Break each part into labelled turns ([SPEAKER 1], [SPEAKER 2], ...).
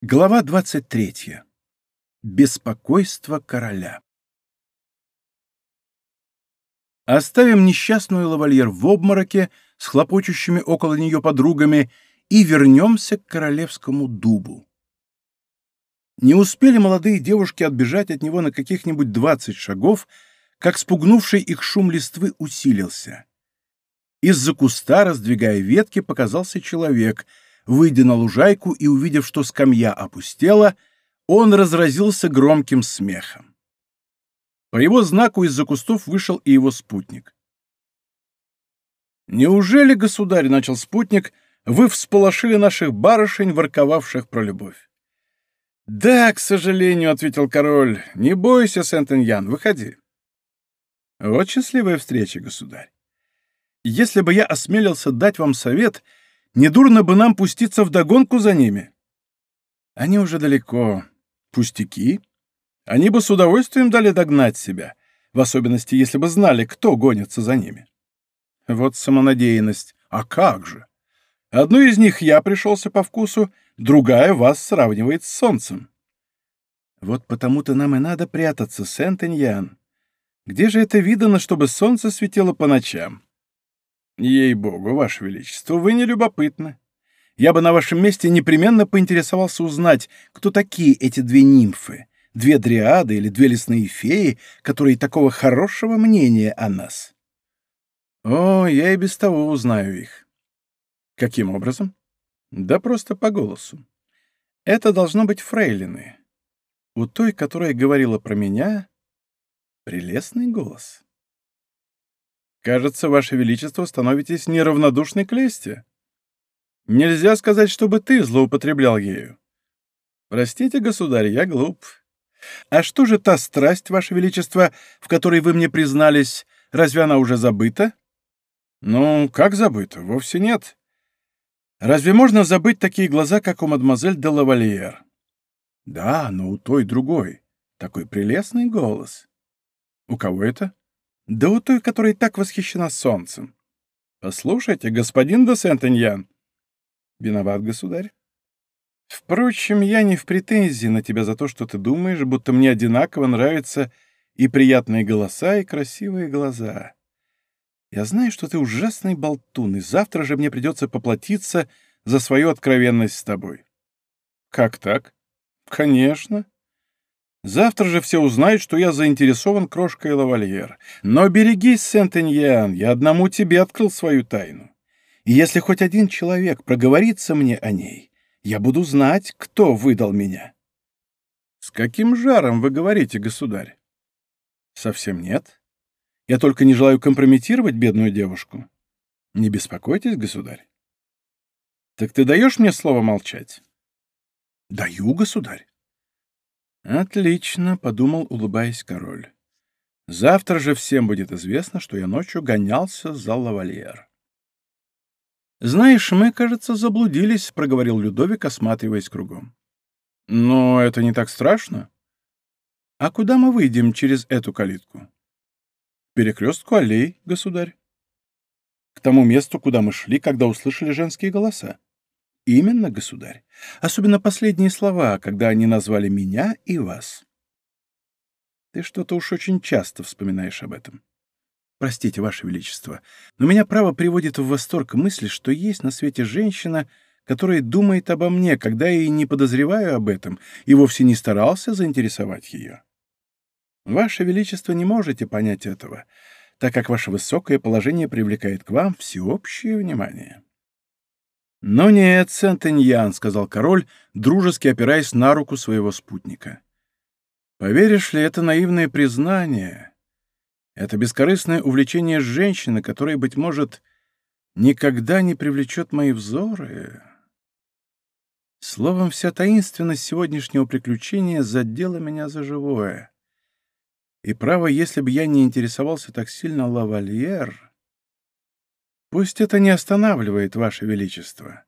[SPEAKER 1] Глава 23. Беспокойство короля. Оставим несчастную лавальер в обмороке с хлопочущими около нее подругами и вернемся к королевскому дубу. Не успели молодые девушки отбежать от него на каких-нибудь двадцать шагов, как спугнувший их шум листвы усилился. Из-за куста, раздвигая ветки, показался человек — Выйдя на лужайку и увидев, что скамья опустела, он разразился громким смехом. По его знаку из-за кустов вышел и его спутник. «Неужели, государь, — начал спутник, — вы всполошили наших барышень, ворковавших про любовь?» «Да, к сожалению, — ответил король, — не бойся, Сент-Эньян, выходи». «Вот счастливая встреча, государь. Если бы я осмелился дать вам совет, — Недурно бы нам пуститься в догонку за ними. Они уже далеко. Пустяки. Они бы с удовольствием дали догнать себя, в особенности, если бы знали, кто гонится за ними. Вот самонадеянность. А как же? Одну из них я пришелся по вкусу, другая вас сравнивает с солнцем. Вот потому-то нам и надо прятаться, Сент-Эньян. Где же это видано, чтобы солнце светило по ночам? Ей-богу, Ваше Величество, вы не любопытны. Я бы на вашем месте непременно поинтересовался узнать, кто такие эти две нимфы, две дриады или две лесные феи, которые такого хорошего мнения о нас. О, я и без того узнаю их. Каким образом? Да просто по голосу. Это должно быть фрейлины. У той, которая говорила про меня, прелестный голос. Кажется, Ваше Величество становитесь неравнодушной к лести. Нельзя сказать, чтобы ты злоупотреблял ею. Простите, государь, я глуп. А что же та страсть, Ваше Величество, в которой вы мне признались, разве она уже забыта? Ну, как забыта? Вовсе нет. Разве можно забыть такие глаза, как у мадемуазель де лавальер? Да, но у той другой. Такой прелестный голос. У кого это? Да у той, которая так восхищена солнцем. Послушайте, господин де Сент-Эньян. Виноват, государь. Впрочем, я не в претензии на тебя за то, что ты думаешь, будто мне одинаково нравятся и приятные голоса, и красивые глаза. Я знаю, что ты ужасный болтун, и завтра же мне придется поплатиться за свою откровенность с тобой. Как так? Конечно. Завтра же все узнают, что я заинтересован крошкой лавальер. Но берегись, Сент-Эньян, я одному тебе открыл свою тайну. И если хоть один человек проговорится мне о ней, я буду знать, кто выдал меня. С каким жаром вы говорите, государь? Совсем нет. Я только не желаю компрометировать бедную девушку. Не беспокойтесь, государь. Так ты даешь мне слово молчать? Даю, государь. «Отлично», — подумал, улыбаясь король. «Завтра же всем будет известно, что я ночью гонялся за лавальер». «Знаешь, мы, кажется, заблудились», — проговорил Людовик, осматриваясь кругом. «Но это не так страшно. А куда мы выйдем через эту калитку?» «К перекрестку аллей, государь. К тому месту, куда мы шли, когда услышали женские голоса. Именно, государь. Особенно последние слова, когда они назвали меня и вас. Ты что-то уж очень часто вспоминаешь об этом. Простите, Ваше Величество, но меня право приводит в восторг мысль, что есть на свете женщина, которая думает обо мне, когда я и не подозреваю об этом, и вовсе не старался заинтересовать ее. Ваше Величество не можете понять этого, так как ваше высокое положение привлекает к вам всеобщее внимание. «Но нет, Сент-Эньян», — сказал король, дружески опираясь на руку своего спутника. «Поверишь ли, это наивное признание, это бескорыстное увлечение женщины, которое, быть может, никогда не привлечет мои взоры...» Словом, вся таинственность сегодняшнего приключения задела меня за живое. И право, если бы я не интересовался так сильно лавальер... Пусть это не останавливает, Ваше Величество.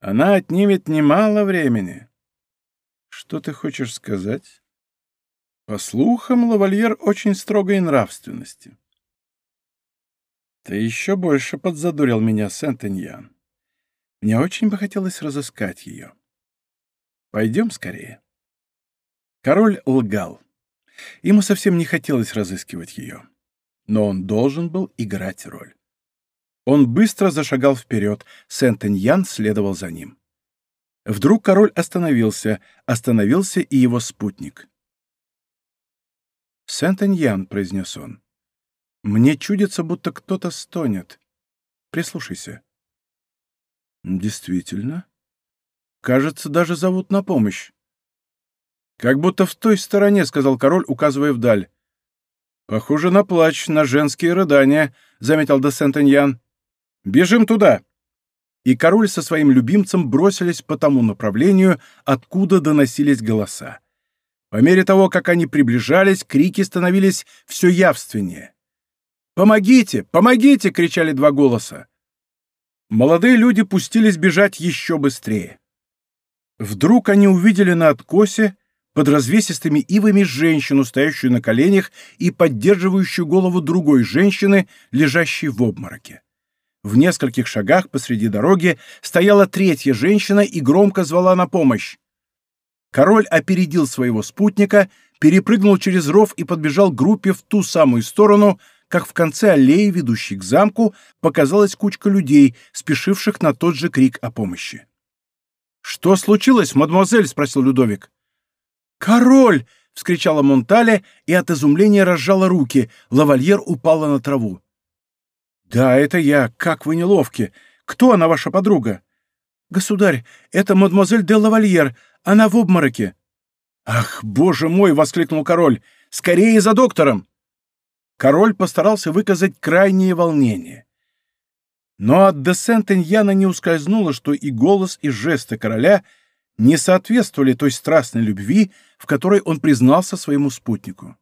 [SPEAKER 1] Она отнимет немало времени. Что ты хочешь сказать? По слухам, лавальер очень строгой нравственности. Ты еще больше подзадурил меня, Сент-Эньян. Мне очень бы хотелось разыскать ее. Пойдем скорее». Король лгал. Ему совсем не хотелось разыскивать ее. Но он должен был играть роль. Он быстро зашагал вперед, Сент-Эньян следовал за ним. Вдруг король остановился, остановился и его спутник. «Сент-Эньян», — произнес он, — «мне чудится, будто кто-то стонет. Прислушайся». «Действительно. Кажется, даже зовут на помощь». «Как будто в той стороне», — сказал король, указывая вдаль. «Похоже на плач, на женские рыдания», — заметил де Сент-Эньян. «Бежим туда!» И король со своим любимцем бросились по тому направлению, откуда доносились голоса. По мере того, как они приближались, крики становились все явственнее. «Помогите! Помогите!» — кричали два голоса. Молодые люди пустились бежать еще быстрее. Вдруг они увидели на откосе под развесистыми ивами женщину, стоящую на коленях и поддерживающую голову другой женщины, лежащей в обмороке. В нескольких шагах посреди дороги стояла третья женщина и громко звала на помощь. Король опередил своего спутника, перепрыгнул через ров и подбежал к группе в ту самую сторону, как в конце аллеи, ведущей к замку, показалась кучка людей, спешивших на тот же крик о помощи. «Что случилось, мадемуазель?» — спросил Людовик. «Король!» — вскричала Монтале и от изумления разжала руки. Лавальер упала на траву. «Да, это я. Как вы неловки. Кто она, ваша подруга?» «Государь, это мадемуазель де Лавальер. Она в обмороке». «Ах, боже мой!» — воскликнул король. «Скорее за доктором!» Король постарался выказать крайнее волнение. Но от де Сент-Эньяна не ускользнуло, что и голос, и жесты короля не соответствовали той страстной любви, в которой он признался своему спутнику.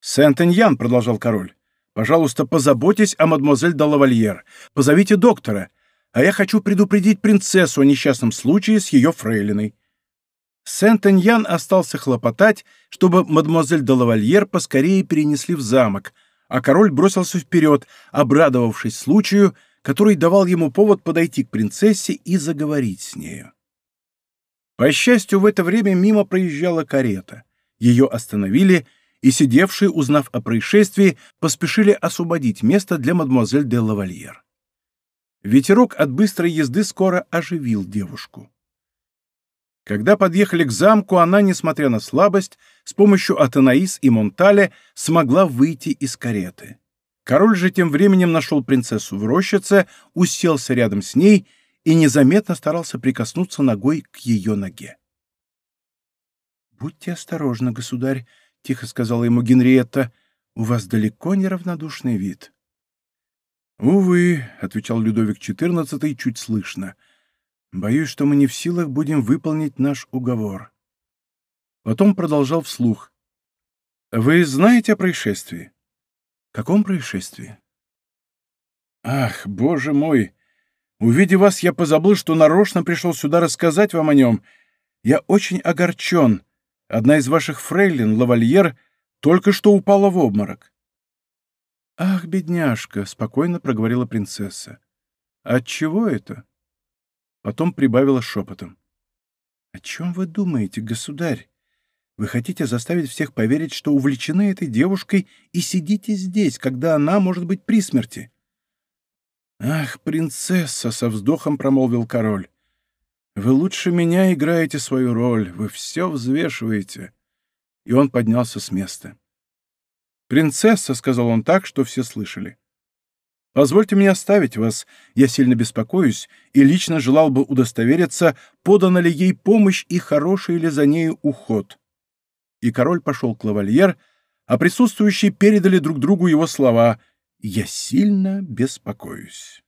[SPEAKER 1] «Сент-Эньян», — продолжал король, Пожалуйста, позаботьтесь о мадемуазель де лавальер. Позовите доктора. А я хочу предупредить принцессу о несчастном случае с ее фрейлиной». Сент-Эньян остался хлопотать, чтобы мадемуазель де лавальер поскорее перенесли в замок, а король бросился вперед, обрадовавшись случаю, который давал ему повод подойти к принцессе и заговорить с нею. По счастью, в это время мимо проезжала карета. Ее остановили — и сидевшие, узнав о происшествии, поспешили освободить место для мадемуазель де лавальер. Ветерок от быстрой езды скоро оживил девушку. Когда подъехали к замку, она, несмотря на слабость, с помощью Атанаис и Монтале смогла выйти из кареты. Король же тем временем нашел принцессу в рощице, уселся рядом с ней и незаметно старался прикоснуться ногой к ее ноге. «Будьте осторожны, государь», — тихо сказала ему Генриетта, — «у вас далеко не равнодушный вид». «Увы», — отвечал Людовик XIV чуть слышно, — «боюсь, что мы не в силах будем выполнить наш уговор». Потом продолжал вслух. «Вы знаете о происшествии?» «Каком происшествии?» «Ах, боже мой! Увидев вас, я позабыл, что нарочно пришел сюда рассказать вам о нем. Я очень огорчен. Одна из ваших фрейлин, лавальер, только что упала в обморок. «Ах, бедняжка!» — спокойно проговорила принцесса. «От чего это?» Потом прибавила шепотом. «О чем вы думаете, государь? Вы хотите заставить всех поверить, что увлечены этой девушкой и сидите здесь, когда она может быть при смерти?» «Ах, принцесса!» — со вздохом промолвил король. Вы лучше меня играете свою роль, вы все взвешиваете. И он поднялся с места. «Принцесса», — сказал он так, что все слышали. «Позвольте мне оставить вас, я сильно беспокоюсь и лично желал бы удостовериться, подана ли ей помощь и хороший ли за нею уход». И король пошел к лавальер, а присутствующие передали друг другу его слова «Я сильно беспокоюсь».